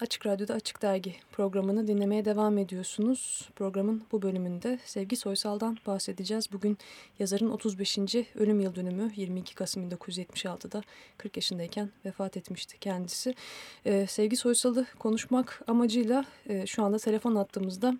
Açık Radyo'da Açık Dergi programını dinlemeye devam ediyorsunuz. Programın bu bölümünde Sevgi Soysal'dan bahsedeceğiz. Bugün yazarın 35. ölüm yıl dönümü 22 Kasım 1976'da 40 yaşındayken vefat etmişti kendisi. Ee, Sevgi Soysal'ı konuşmak amacıyla e, şu anda telefon attığımızda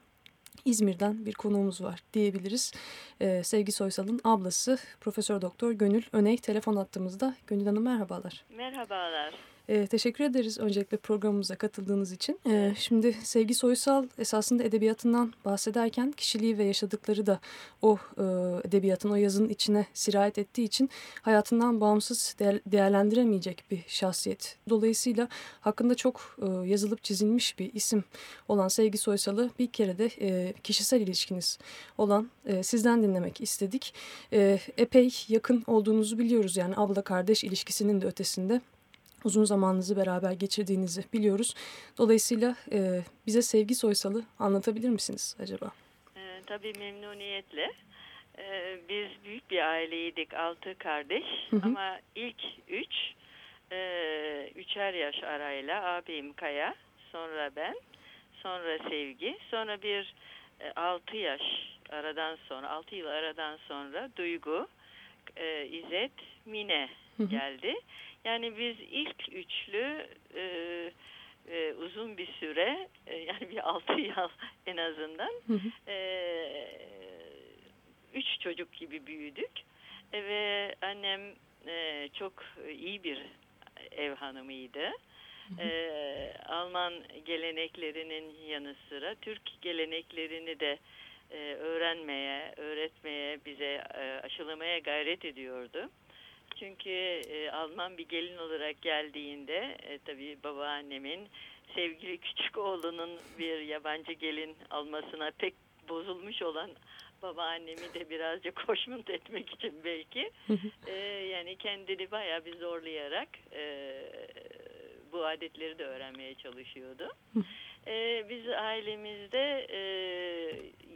İzmir'den bir konuğumuz var diyebiliriz. Ee, Sevgi Soysal'ın ablası Profesör Doktor Gönül Öney telefon attığımızda. Gönül Hanım merhabalar. Merhabalar. E, teşekkür ederiz öncelikle programımıza katıldığınız için. E, şimdi Sevgi Soysal esasında edebiyatından bahsederken kişiliği ve yaşadıkları da o e, edebiyatın, o yazının içine sirayet ettiği için hayatından bağımsız değer, değerlendiremeyecek bir şahsiyet. Dolayısıyla hakkında çok e, yazılıp çizilmiş bir isim olan Sevgi Soysal'ı bir kere de e, kişisel ilişkiniz olan e, sizden dinlemek istedik. E, epey yakın olduğunuzu biliyoruz yani abla kardeş ilişkisinin de ötesinde uzun zamanınızı beraber geçirdiğinizi biliyoruz. Dolayısıyla e, bize Sevgi Soysal'ı anlatabilir misiniz acaba? E, tabii memnuniyetle. E, biz büyük bir aileydik, altı kardeş hı hı. ama ilk üç, e, üçer yaş arayla abim Kaya, sonra ben, sonra Sevgi, sonra bir e, altı yaş aradan sonra, altı yıl aradan sonra Duygu, e, İzzet, Mine geldi. Hı hı. Yani biz ilk üçlü e, e, uzun bir süre e, yani bir altı yıl en azından e, üç çocuk gibi büyüdük e, ve annem e, çok iyi bir ev hanımıydı. E, Alman geleneklerinin yanı sıra Türk geleneklerini de e, öğrenmeye, öğretmeye, bize e, aşılamaya gayret ediyordu. Çünkü e, Alman bir gelin olarak geldiğinde e, tabii babaannemin sevgili küçük oğlunun bir yabancı gelin almasına pek bozulmuş olan babaannemi de birazcık hoşnut etmek için belki e, yani kendini bayağı bir zorlayarak e, bu adetleri de öğrenmeye çalışıyordu. E, biz ailemizde e,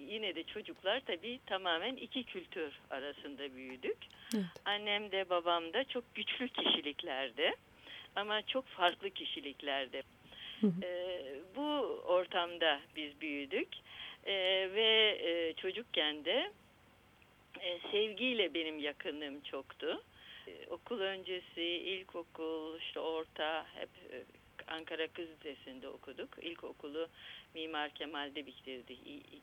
yine de çocuklar tabii tamamen iki kültür arasında büyüdük. Evet. Annem de babam da çok güçlü kişiliklerdi ama çok farklı kişiliklerdi. E, bu ortamda biz büyüdük e, ve e, çocukken de e, sevgiyle benim yakınlığım çoktu. E, okul öncesi, ilkokul, işte orta hep e, Ankara Kız Lisesi'nde okuduk. İlkokulu Mimar Kemal'de bitirdik.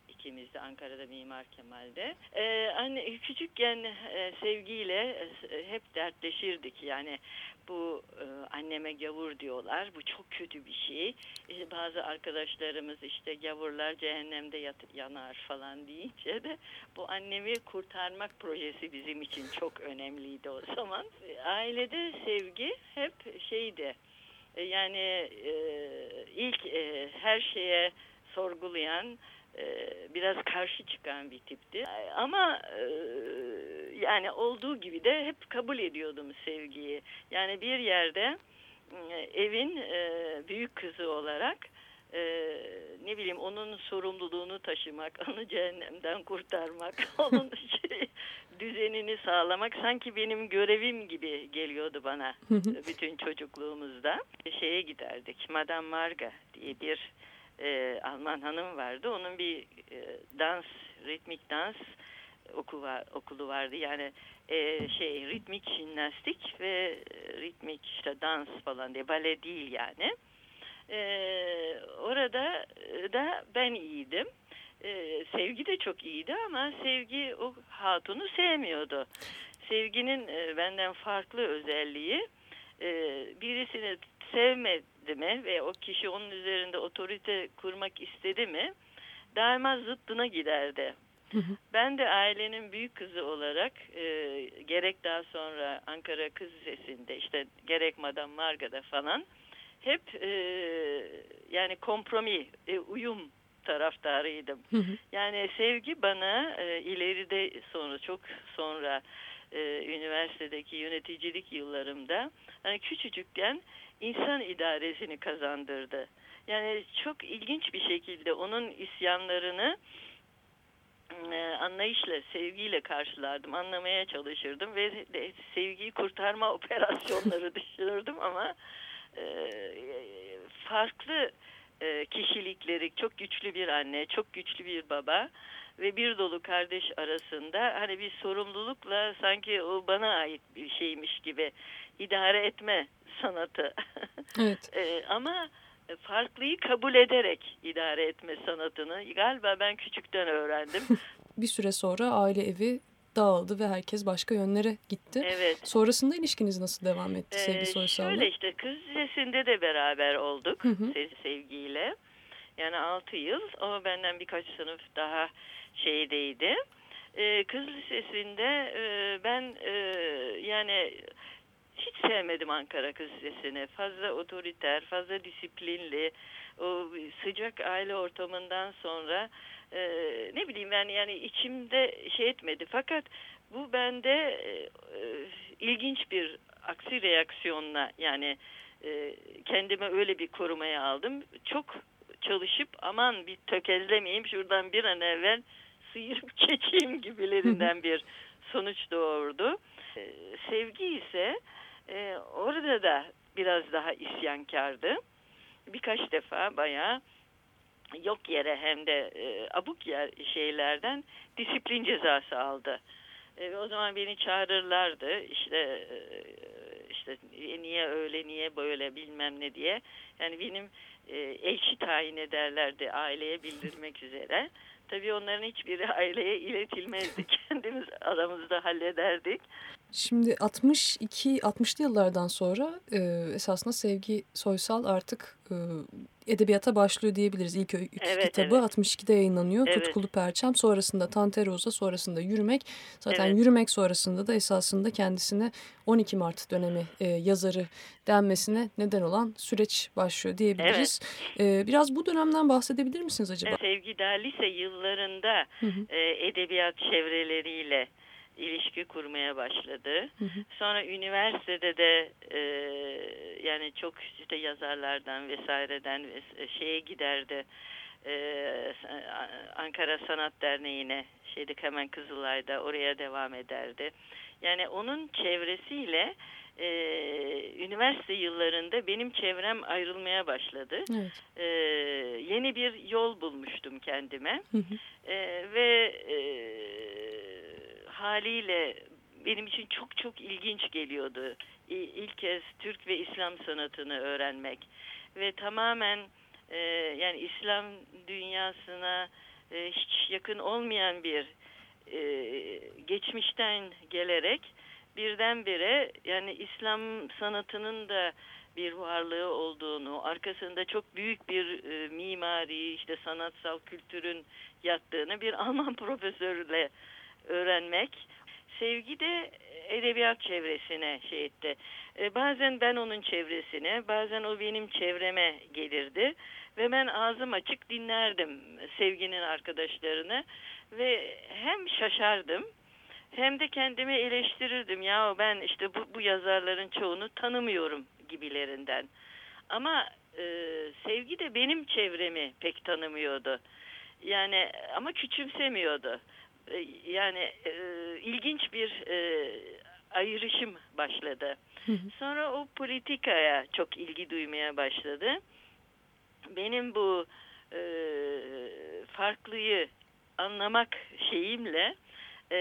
İkimiz de Ankara'da Mimar Kemal'de. Ee, anne küçükken e, sevgiyle e, hep dertleşirdik. Yani bu e, anneme gavur diyorlar. Bu çok kötü bir şey. İşte bazı arkadaşlarımız işte gavurlar cehennemde yat, yanar falan deyince de bu annemi kurtarmak projesi bizim için çok önemliydi o zaman. Ailede sevgi hep şeydi e, yani e, ilk e, her şeye sorgulayan e, biraz karşı çıkan bir tipti. Ama e, yani olduğu gibi de hep kabul ediyordum sevgiyi. Yani bir yerde e, evin e, büyük kızı olarak e, ne bileyim onun sorumluluğunu taşımak, onu cehennemden kurtarmak, onun şey, düzenini sağlamak sanki benim görevim gibi geliyordu bana bütün çocukluğumuzda. Şeye giderdik, Madame Marga diye bir e, Alman hanım vardı. Onun bir e, dans, ritmik dans okulu, var, okulu vardı. Yani e, şey ritmik jimnastik ve ritmik işte dans falan diye bale değil yani. E, orada da ben iyiydim. E, sevgi de çok iyiydi ama Sevgi o hatunu sevmiyordu. Sevginin e, benden farklı özelliği e, birisini sevmedi mi ve o kişi onun üzerinde otorite kurmak istedi mi daima zıttına giderdi. Ben de ailenin büyük kızı olarak e, gerek daha sonra Ankara Kız Lisesi'nde işte gerek Madame Marga'da falan hep e, yani kompromi, e, uyum taraftarıydım. Yani sevgi bana e, ileride sonra çok sonra e, üniversitedeki yöneticilik yıllarımda hani küçücükken insan idaresini kazandırdı. Yani çok ilginç bir şekilde onun isyanlarını e, anlayışla, sevgiyle karşılardım, anlamaya çalışırdım ve de, sevgiyi kurtarma operasyonları düşünürdüm ama e, farklı e, kişilikleri, çok güçlü bir anne, çok güçlü bir baba ve bir dolu kardeş arasında hani bir sorumlulukla sanki o bana ait bir şeymiş gibi idare etme sanatı. Evet. e, ama farklıyı kabul ederek idare etme sanatını galiba ben küçükten öğrendim. bir süre sonra aile evi dağıldı ve herkes başka yönlere gitti. Evet. Sonrasında ilişkiniz nasıl devam etti ee, Sevgi Soysal'la? Şöyle işte Kız Lisesi'nde de beraber olduk hı hı. Sevgi'yle. Yani 6 yıl ama benden birkaç sınıf daha şeydeydi. Ee, Kız Lisesi'nde e, ben e, yani hiç sevmedim Ankara Kız Lisesi'ni. Fazla otoriter, fazla disiplinli, o sıcak aile ortamından sonra e, ne bileyim ben yani içimde şey etmedi. Fakat bu bende e, e, ilginç bir aksi reaksiyonla yani e, kendime öyle bir korumaya aldım. Çok çalışıp aman bir tökezlemeyeyim şuradan bir an evvel sıyırıp geçeyim gibilerinden bir sonuç doğurdu. E, sevgi ise e, orada da biraz daha isyankardı. Birkaç defa bayağı yok yere hem de e, abuk yer şeylerden disiplin cezası aldı. E, o zaman beni çağırırlardı işte e, işte niye öyle niye böyle bilmem ne diye. Yani benim e, elçi tayin ederlerdi aileye bildirmek üzere. Tabii onların hiçbiri aileye iletilmezdi. Kendimiz aramızda hallederdik. Şimdi 62 60'lı yıllardan sonra e, esasında Sevgi Soysal artık e, edebiyata başlıyor diyebiliriz. İlk iki evet, kitabı evet. 62'de yayınlanıyor. Evet. Tutkulu Perçem, sonrasında Tante Rosa, sonrasında Yürümek. Zaten evet. Yürümek sonrasında da esasında kendisine 12 Mart dönemi e, yazarı denmesine neden olan süreç başlıyor diyebiliriz. Evet. E, biraz bu dönemden bahsedebilir misiniz acaba? Sevgi daha lise yıllarında hı hı. E, edebiyat çevreleriyle ilişki kurmaya başladı. Hı hı. Sonra üniversitede de e, yani çok işte yazarlardan vesaireden e, şeye giderdi. Ee, Ankara Sanat Derneği'ne şeydik hemen Kızılay'da oraya devam ederdi. Yani onun çevresiyle e, üniversite yıllarında benim çevrem ayrılmaya başladı. Evet. E, yeni bir yol bulmuştum kendime. Hı hı. E, ve e, haliyle benim için çok çok ilginç geliyordu. İlk kez Türk ve İslam sanatını öğrenmek ve tamamen e, yani İslam dünyasına e, hiç yakın olmayan bir e, geçmişten gelerek birdenbire yani İslam sanatının da bir varlığı olduğunu, arkasında çok büyük bir e, mimari, işte sanatsal kültürün yattığını bir Alman profesörle öğrenmek. Sevgi de edebiyat çevresine şey etti. E, bazen ben onun çevresine, bazen o benim çevreme gelirdi. Ve ben ağzım açık dinlerdim sevginin arkadaşlarını. Ve hem şaşardım hem de kendimi eleştirirdim. Ya ben işte bu, bu yazarların çoğunu tanımıyorum gibilerinden. Ama e, sevgi de benim çevremi pek tanımıyordu. Yani ama küçümsemiyordu. E, yani e, ilginç bir e, ayrışım başladı. Sonra o politikaya çok ilgi duymaya başladı. Benim bu e, farklıyı anlamak şeyimle e,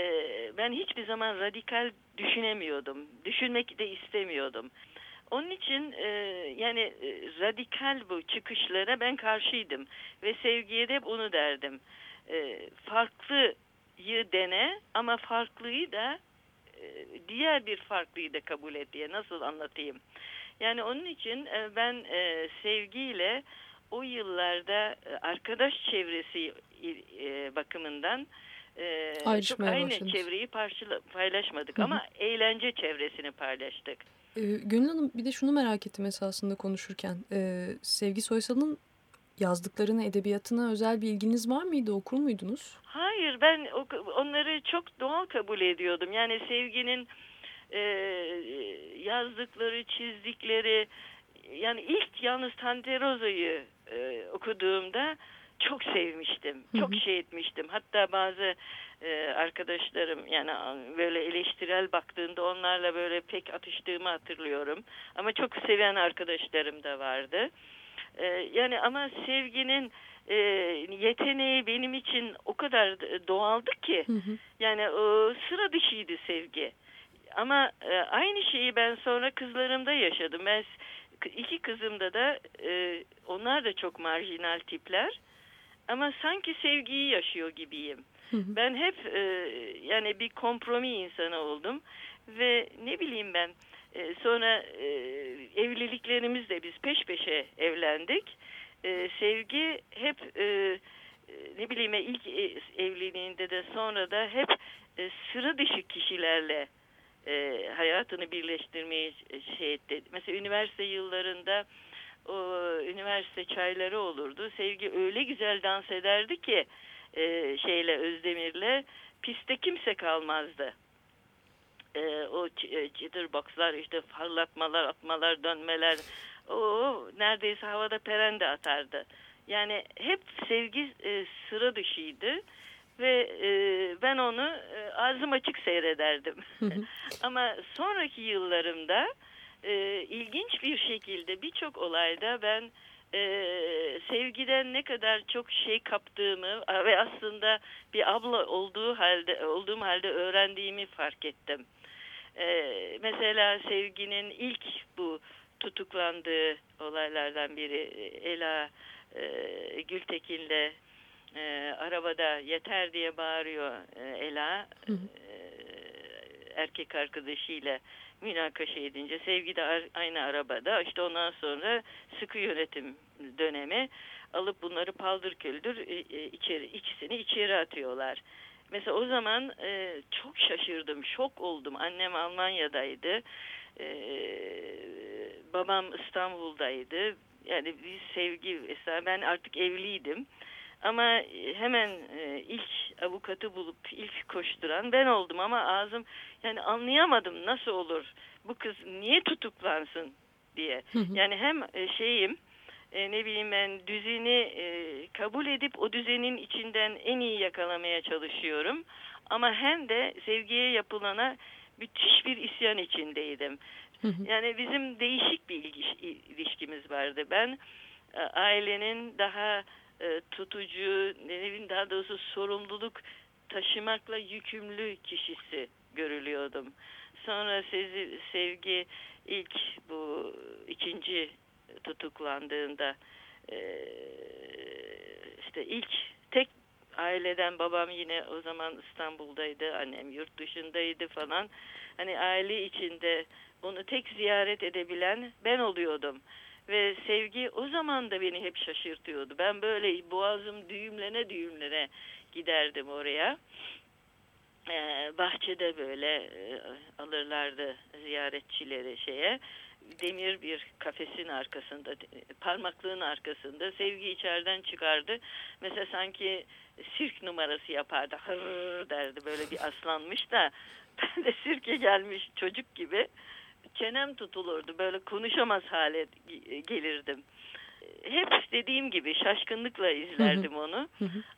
ben hiçbir zaman radikal düşünemiyordum. Düşünmek de istemiyordum. Onun için e, yani e, radikal bu çıkışlara ben karşıydım ve sevgiye de bunu derdim. E, farklı dene ama farklıyı da e, diğer bir farklıyı da kabul et diye nasıl anlatayım. Yani onun için e, ben e, sevgiyle o yıllarda arkadaş çevresi bakımından çok aynı başladınız. çevreyi paylaşmadık Hı -hı. ama eğlence çevresini paylaştık. Gönül Hanım bir de şunu merak ettim esasında konuşurken. Sevgi Soysal'ın yazdıklarına, edebiyatına özel bir ilginiz var mıydı? Okur muydunuz? Hayır, ben onları çok doğal kabul ediyordum. Yani sevginin e, yazdıkları, çizdikleri, yani ilk yalnız Tante Rosa'yı e, okuduğumda çok sevmiştim, çok şey etmiştim. Hatta bazı e, arkadaşlarım yani böyle eleştirel baktığında onlarla böyle pek atıştığımı hatırlıyorum. Ama çok seven arkadaşlarım da vardı. E, yani ama sevginin e, yeteneği benim için o kadar doğaldı ki. Hı hı. Yani e, sıra dışıydı sevgi. Ama e, aynı şeyi ben sonra kızlarımda yaşadım. Ben iki kızımda da e, onlar da çok marjinal tipler. Ama sanki sevgiyi yaşıyor gibiyim. Ben hep e, yani bir kompromi insanı oldum ve ne bileyim ben e, sonra e, evliliklerimizde biz peş peşe evlendik. E, sevgi hep e, ne bileyim ilk evliliğinde de sonra da hep sıra dışı kişilerle hayatını birleştirmeyi şey etti. Mesela üniversite yıllarında o üniversite çayları olurdu. Sevgi öyle güzel dans ederdi ki şeyle Özdemir'le piste kimse kalmazdı. E, o boxlar işte parlatmalar, atmalar, dönmeler o neredeyse havada perende atardı. Yani hep sevgi e, sıra dışıydı ve e, ben onu e, ağzım açık seyrederdim. Ama sonraki yıllarımda e, ilginç bir şekilde birçok olayda ben e, sevgiden ne kadar çok şey kaptığımı ve aslında bir abla olduğu halde olduğum halde öğrendiğimi fark ettim. E, mesela sevginin ilk bu tutuklandığı olaylardan biri Ela e, Gültekin'le e, arabada yeter diye bağırıyor e, Ela hı hı. E, erkek arkadaşıyla münakaşa edince Sevgi de aynı arabada işte ondan sonra sıkı yönetim dönemi alıp bunları paldır küldür e, e, içeri, ikisini içeri atıyorlar. Mesela o zaman e, çok şaşırdım, şok oldum. Annem Almanya'daydı, e, babam İstanbul'daydı. Yani bir sevgi mesela ben artık evliydim. Ama hemen e, ilk avukatı bulup ilk koşturan ben oldum ama ağzım yani anlayamadım nasıl olur bu kız niye tutuklansın diye. Yani hem e, şeyim e, ne bileyim ben düzeni kabul edip o düzenin içinden en iyi yakalamaya çalışıyorum. Ama hem de sevgiye yapılana müthiş bir isyan içindeydim. Yani bizim değişik bir ilişkimiz vardı. Ben ailenin daha e, tutucu, ne daha doğrusu sorumluluk taşımakla yükümlü kişisi görülüyordum. Sonra sezi, sevgi ilk bu ikinci tutuklandığında e, işte ilk tek aileden babam yine o zaman İstanbul'daydı, annem yurt dışındaydı falan. Hani aile içinde onu tek ziyaret edebilen ben oluyordum. Ve sevgi o zaman da beni hep şaşırtıyordu. Ben böyle boğazım düğümlene düğümlene giderdim oraya. Ee, bahçede böyle e, alırlardı ziyaretçileri şeye. Demir bir kafesin arkasında, parmaklığın arkasında sevgi içeriden çıkardı. Mesela sanki sirk numarası yapardı. Hırr derdi böyle bir aslanmış da ben de sirke gelmiş çocuk gibi çenem tutulurdu. Böyle konuşamaz hale gelirdim. Hep dediğim gibi şaşkınlıkla izlerdim onu.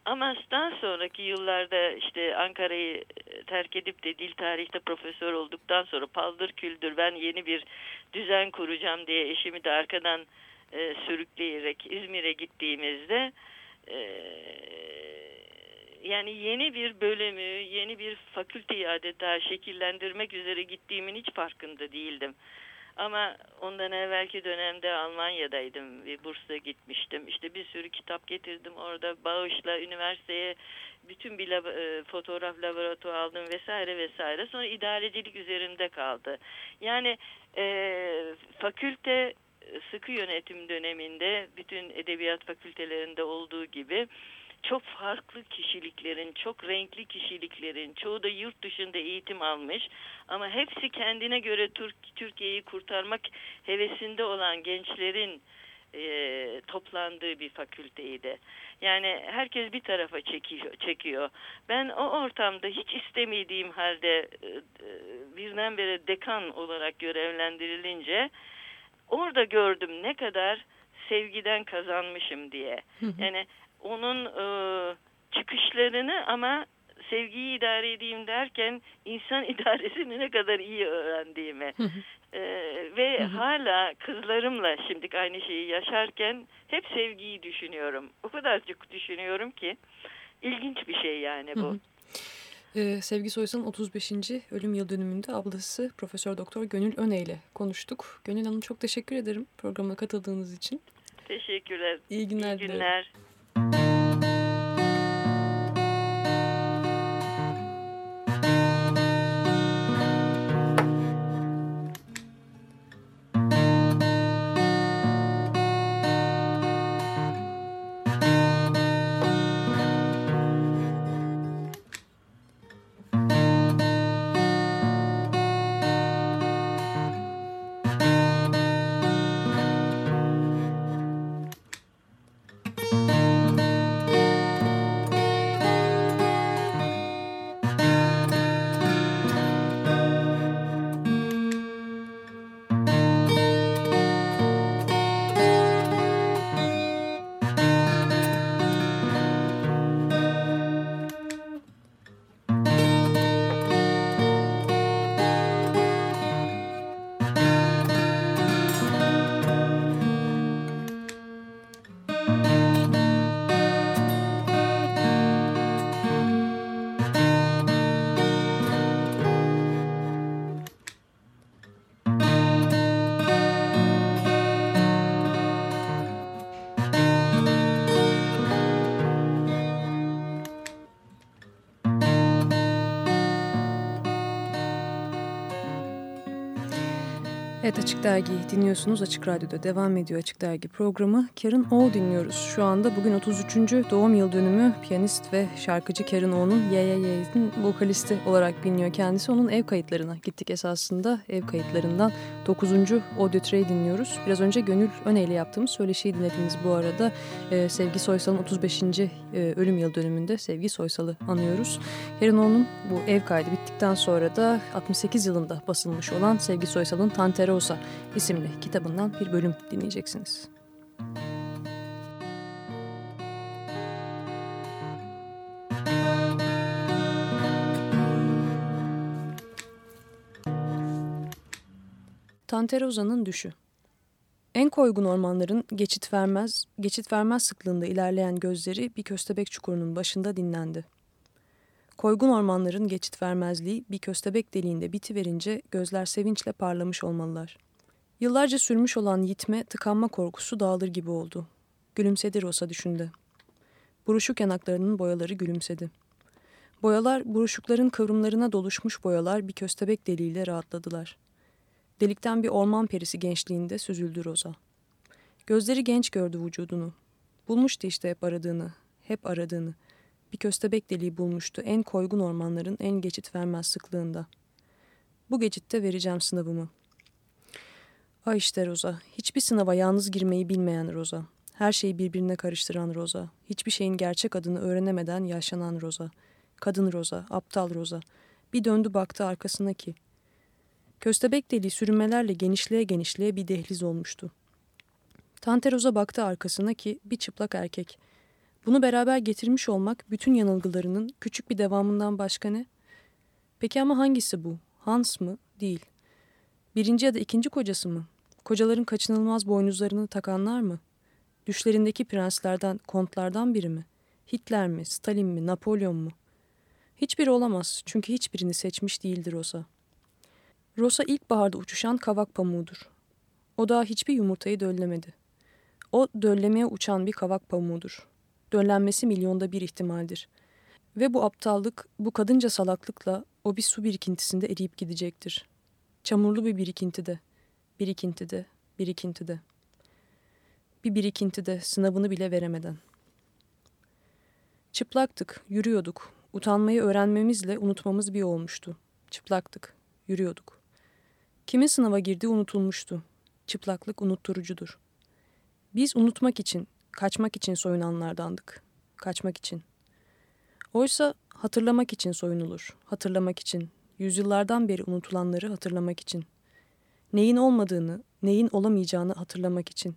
Ama daha sonraki yıllarda işte Ankara'yı terk edip de dil tarihte profesör olduktan sonra paldır küldür ben yeni bir düzen kuracağım diye eşimi de arkadan e, sürükleyerek İzmir'e gittiğimizde e, yani yeni bir bölümü, yeni bir fakülteyi adeta şekillendirmek üzere gittiğimin hiç farkında değildim. Ama ondan evvelki dönemde Almanya'daydım. Bir bursla gitmiştim. İşte bir sürü kitap getirdim orada. Bağışla üniversiteye bütün bir lab e, fotoğraf laboratuvarı aldım vesaire vesaire. Sonra idarecilik üzerinde kaldı. Yani e, fakülte sıkı yönetim döneminde bütün edebiyat fakültelerinde olduğu gibi çok farklı kişiliklerin, çok renkli kişiliklerin, çoğu da yurt dışında eğitim almış ama hepsi kendine göre Türkiye'yi kurtarmak hevesinde olan gençlerin e, toplandığı bir fakülteydi. Yani herkes bir tarafa çekiyor. çekiyor. Ben o ortamda hiç istemediğim halde e, e birdenbire dekan olarak görevlendirilince orada gördüm ne kadar sevgiden kazanmışım diye. Yani onun e, çıkışlarını ama sevgiyi idare edeyim derken insan idaresini ne kadar iyi öğrendiğimi. Ee, ve hala kızlarımla şimdi aynı şeyi yaşarken hep sevgiyi düşünüyorum. O kadar çok düşünüyorum ki ilginç bir şey yani bu. Ee, Sevgi Soysal'ın 35. ölüm yıl dönümünde ablası Profesör Doktor Gönül Öne ile konuştuk. Gönül Hanım çok teşekkür ederim programa katıldığınız için. Teşekkürler. İyi günler. İyi günler. Evet Açık Dergi dinliyorsunuz. Açık Radyo'da devam ediyor Açık Dergi programı. Karen O dinliyoruz. Şu anda bugün 33. doğum yıl dönümü piyanist ve şarkıcı Karen O'nun YYY'nin vokalisti olarak biliniyor kendisi. Onun ev kayıtlarına gittik esasında. Ev kayıtlarından 9. Audio Tray dinliyoruz. Biraz önce Gönül Öneyle yaptığımız söyleşiyi dinlediniz bu arada. Ee, Sevgi Soysal'ın 35. E, ölüm yıl dönümünde Sevgi Soysal'ı anıyoruz. Karen O'nun bu ev kaydı bittikten sonra da 68 yılında basılmış olan Sevgi Soysal'ın Tantero Rosa isimli kitabından bir bölüm dinleyeceksiniz. Tanteroza'nın düşü en koygun ormanların geçit vermez, geçit vermez sıklığında ilerleyen gözleri bir köstebek çukurunun başında dinlendi. Koygun ormanların geçit vermezliği bir köstebek deliğinde bitiverince gözler sevinçle parlamış olmalılar. Yıllarca sürmüş olan yitme, tıkanma korkusu dağılır gibi oldu. Gülümsedi Rosa düşündü. Buruşuk yanaklarının boyaları gülümsedi. Boyalar, buruşukların kıvrımlarına doluşmuş boyalar bir köstebek deliğiyle rahatladılar. Delikten bir orman perisi gençliğinde süzüldü Rosa. Gözleri genç gördü vücudunu. Bulmuştu işte hep aradığını, hep aradığını. Bir köstebek deliği bulmuştu en koygun ormanların en geçit vermez sıklığında. Bu geçitte vereceğim sınavımı. Ay işte Roza. Hiçbir sınava yalnız girmeyi bilmeyen Roza. Her şeyi birbirine karıştıran Roza. Hiçbir şeyin gerçek adını öğrenemeden yaşanan Roza. Kadın Roza, aptal Roza. Bir döndü baktı arkasına ki. Köstebek deliği sürünmelerle genişliğe genişliğe bir dehliz olmuştu. Tante Roza baktı arkasına ki bir çıplak erkek. Bunu beraber getirmiş olmak bütün yanılgılarının küçük bir devamından başka ne? Peki ama hangisi bu? Hans mı? Değil. Birinci ya da ikinci kocası mı? Kocaların kaçınılmaz boynuzlarını takanlar mı? Düşlerindeki prenslerden, kontlardan biri mi? Hitler mi, Stalin mi, Napolyon mu? Hiçbiri olamaz çünkü hiçbirini seçmiş değildir Rosa. Rosa ilkbaharda uçuşan kavak pamuğudur. O daha hiçbir yumurtayı döllemedi. O döllemeye uçan bir kavak pamuğudur. Döllenmesi milyonda bir ihtimaldir. Ve bu aptallık, bu kadınca salaklıkla o bir su birikintisinde eriyip gidecektir. Çamurlu bir birikintide, birikintide, birikintide. Bir birikintide sınavını bile veremeden. Çıplaktık, yürüyorduk. Utanmayı öğrenmemizle unutmamız bir olmuştu. Çıplaktık, yürüyorduk. Kimin sınava girdiği unutulmuştu. Çıplaklık unutturucudur. Biz unutmak için, kaçmak için soyunanlardandık. Kaçmak için. Oysa hatırlamak için soyunulur. Hatırlamak için, yüzyıllardan beri unutulanları hatırlamak için. Neyin olmadığını, neyin olamayacağını hatırlamak için.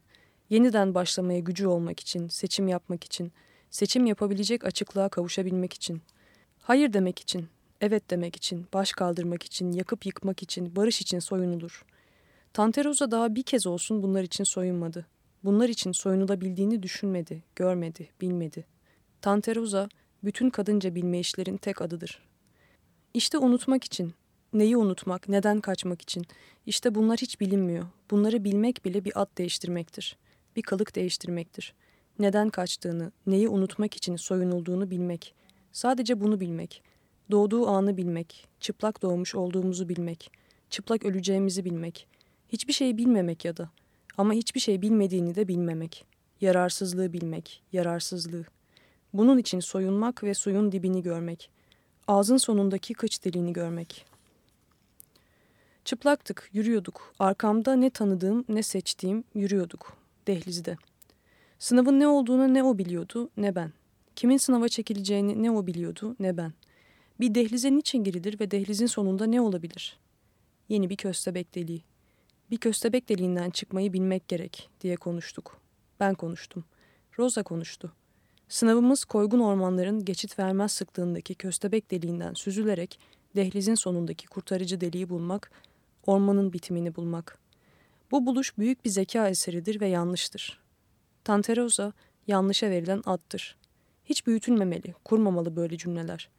Yeniden başlamaya gücü olmak için, seçim yapmak için, seçim yapabilecek açıklığa kavuşabilmek için. Hayır demek için, evet demek için, baş kaldırmak için, yakıp yıkmak için, barış için soyunulur. Tanterosa daha bir kez olsun bunlar için soyunmadı. Bunlar için soyunulabildiğini düşünmedi, görmedi, bilmedi. Tanterosa, bütün kadınca bilme işlerin tek adıdır. İşte unutmak için, neyi unutmak, neden kaçmak için, işte bunlar hiç bilinmiyor. Bunları bilmek bile bir ad değiştirmektir. Bir kalık değiştirmektir. Neden kaçtığını, neyi unutmak için soyunulduğunu bilmek. Sadece bunu bilmek. Doğduğu anı bilmek, çıplak doğmuş olduğumuzu bilmek, çıplak öleceğimizi bilmek. Hiçbir şeyi bilmemek ya da ama hiçbir şey bilmediğini de bilmemek. Yararsızlığı bilmek, yararsızlığı. Bunun için soyunmak ve suyun dibini görmek. Ağzın sonundaki kıç deliğini görmek. Çıplaktık, yürüyorduk. Arkamda ne tanıdığım ne seçtiğim yürüyorduk. Dehlizde. Sınavın ne olduğunu ne o biliyordu ne ben. Kimin sınava çekileceğini ne o biliyordu ne ben. Bir dehlize niçin girilir ve dehlizin sonunda ne olabilir? Yeni bir köstebek deliği. Bir köstebek deliğinden çıkmayı bilmek gerek diye konuştuk. Ben konuştum. Rosa konuştu. Sınavımız koygun ormanların geçit vermez sıklığındaki köstebek deliğinden süzülerek dehlizin sonundaki kurtarıcı deliği bulmak, ormanın bitimini bulmak. Bu buluş büyük bir zeka eseridir ve yanlıştır. Tanterosa yanlışa verilen addır. Hiç büyütülmemeli, kurmamalı böyle cümleler.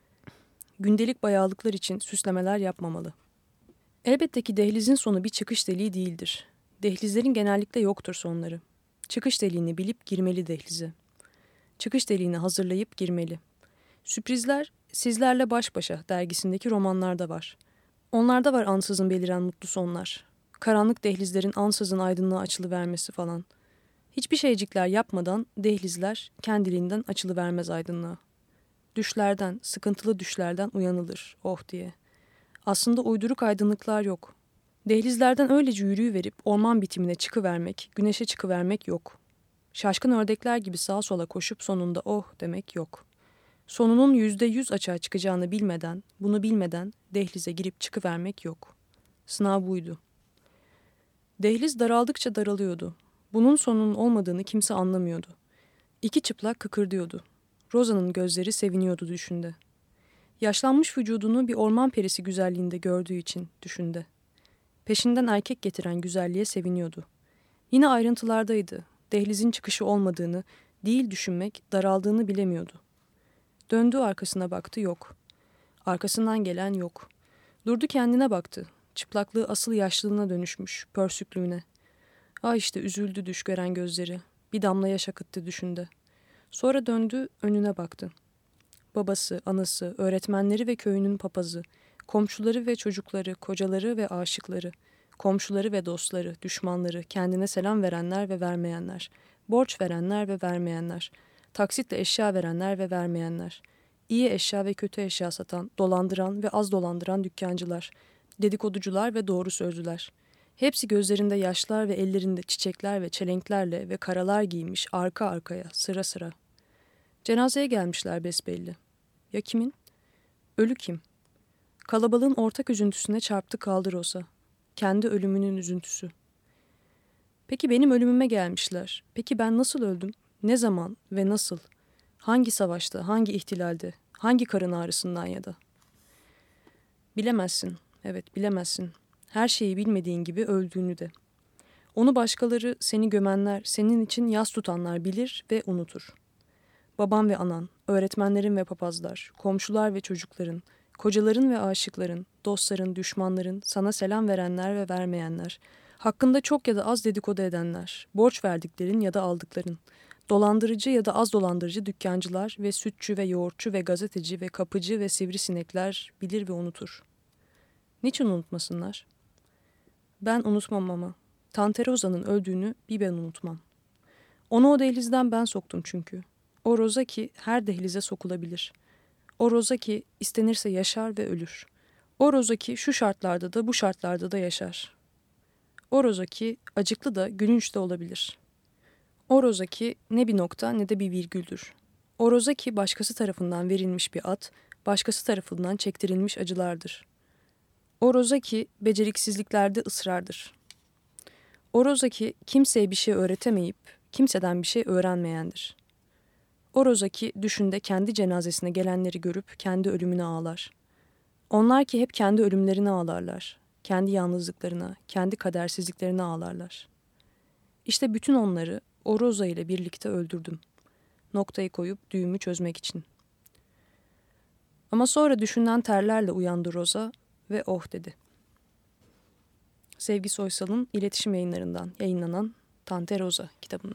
Gündelik bayağılıklar için süslemeler yapmamalı. Elbette ki dehlizin sonu bir çıkış deliği değildir. Dehlizlerin genellikle yoktur sonları. Çıkış deliğini bilip girmeli dehlize. Çıkış deliğini hazırlayıp girmeli. Sürprizler Sizlerle Baş Başa dergisindeki romanlarda var. Onlarda var ansızın beliren mutlu sonlar. Karanlık dehlizlerin ansızın aydınlığa açılıvermesi falan. Hiçbir şeycikler yapmadan dehlizler kendiliğinden açılıvermez aydınlığa. Düşlerden, sıkıntılı düşlerden uyanılır, oh diye. Aslında uyduruk aydınlıklar yok. Dehlizlerden öylece yürüyüverip orman bitimine çıkıvermek, güneşe çıkıvermek yok. Şaşkın ördekler gibi sağa sola koşup sonunda oh demek yok. Sonunun yüzde yüz açığa çıkacağını bilmeden, bunu bilmeden dehlize girip çıkıvermek yok. Sınav buydu. Dehliz daraldıkça daralıyordu. Bunun sonunun olmadığını kimse anlamıyordu. İki çıplak kıkırdıyordu. Rosa'nın gözleri seviniyordu düşünde. Yaşlanmış vücudunu bir orman perisi güzelliğinde gördüğü için düşünde. Peşinden erkek getiren güzelliğe seviniyordu. Yine ayrıntılardaydı. Dehlizin çıkışı olmadığını, değil düşünmek, daraldığını bilemiyordu. Döndü arkasına baktı yok. Arkasından gelen yok. Durdu kendine baktı. Çıplaklığı asıl yaşlılığına dönüşmüş, pörsüklüğüne. Ah işte üzüldü düş gören gözleri. Bir damla yaş akıttı düşünde. Sonra döndü önüne baktı. Babası, anası, öğretmenleri ve köyünün papazı, komşuları ve çocukları, kocaları ve aşıkları, komşuları ve dostları, düşmanları, kendine selam verenler ve vermeyenler, borç verenler ve vermeyenler, taksitle eşya verenler ve vermeyenler, iyi eşya ve kötü eşya satan, dolandıran ve az dolandıran dükkancılar, dedikoducular ve doğru sözlüler. Hepsi gözlerinde yaşlar ve ellerinde çiçekler ve çelenklerle ve karalar giymiş arka arkaya, sıra sıra. Cenazeye gelmişler besbelli. Ya kimin? Ölü kim? Kalabalığın ortak üzüntüsüne çarptı kaldı Rosa. Kendi ölümünün üzüntüsü. Peki benim ölümüme gelmişler. Peki ben nasıl öldüm? Ne zaman ve nasıl? Hangi savaşta, hangi ihtilalde, hangi karın ağrısından ya da? Bilemezsin, evet bilemezsin. Her şeyi bilmediğin gibi öldüğünü de. Onu başkaları, seni gömenler, senin için yas tutanlar bilir ve unutur. Babam ve anan, öğretmenlerin ve papazlar, komşular ve çocukların, kocaların ve aşıkların, dostların, düşmanların, sana selam verenler ve vermeyenler, hakkında çok ya da az dedikodu edenler, borç verdiklerin ya da aldıkların, dolandırıcı ya da az dolandırıcı dükkancılar ve sütçü ve yoğurtçu ve gazeteci ve kapıcı ve sivrisinekler bilir ve unutur. Niçin unutmasınlar? Ben unutmam ama. Tanteroza'nın öldüğünü bir ben unutmam. Onu o dehlizden ben soktum çünkü. O Rozaki her dehlize sokulabilir. O Rozaki istenirse yaşar ve ölür. O Rozaki şu şartlarda da bu şartlarda da yaşar. O Rozaki acıklı da gülünç de olabilir. O Rozaki ne bir nokta ne de bir virgüldür. O Rozaki başkası tarafından verilmiş bir at, başkası tarafından çektirilmiş acılardır. O Rozaki beceriksizliklerde ısrardır. O Rozaki kimseye bir şey öğretemeyip kimseden bir şey öğrenmeyendir.'' O Rozaki düşünde kendi cenazesine gelenleri görüp kendi ölümüne ağlar. Onlar ki hep kendi ölümlerine ağlarlar. kendi yalnızlıklarına, kendi kadersizliklerine ağlarlar. İşte bütün onları o Roza ile birlikte öldürdüm. Noktayı koyup düğümü çözmek için. Ama sonra düşünen terlerle uyandı Roza ve oh dedi. Sevgi Soysal'ın iletişim yayınlarından yayınlanan Tante Rosa kitabından.